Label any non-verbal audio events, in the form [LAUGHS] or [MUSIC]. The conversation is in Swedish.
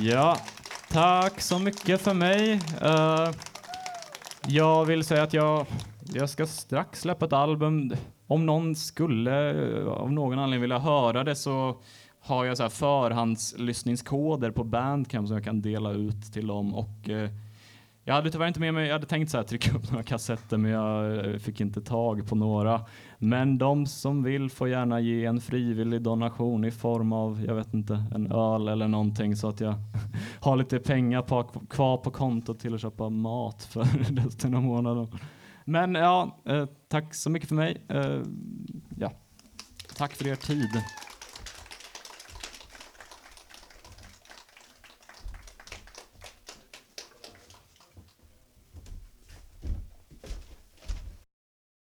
Ja, tack så mycket för mig. Uh, jag vill säga att jag, jag ska strax släppa ett album. Om någon skulle eh, av någon anledning vilja höra det så har jag så här förhandslyssningskoder på Bandcamp som jag kan dela ut till dem. Och, uh, jag hade tyvärr inte med mig, jag hade tänkt så här, trycka upp några kassetter men jag eh, fick inte tag på några. Men de som vill får gärna ge en frivillig donation i form av, jag vet inte, en öl eller någonting så att jag [LAUGHS] har lite pengar på, kvar på kontot till att köpa mat för [LAUGHS] resten av månaden. Men ja, eh, tack så mycket för mig. Eh, ja, tack för er tid.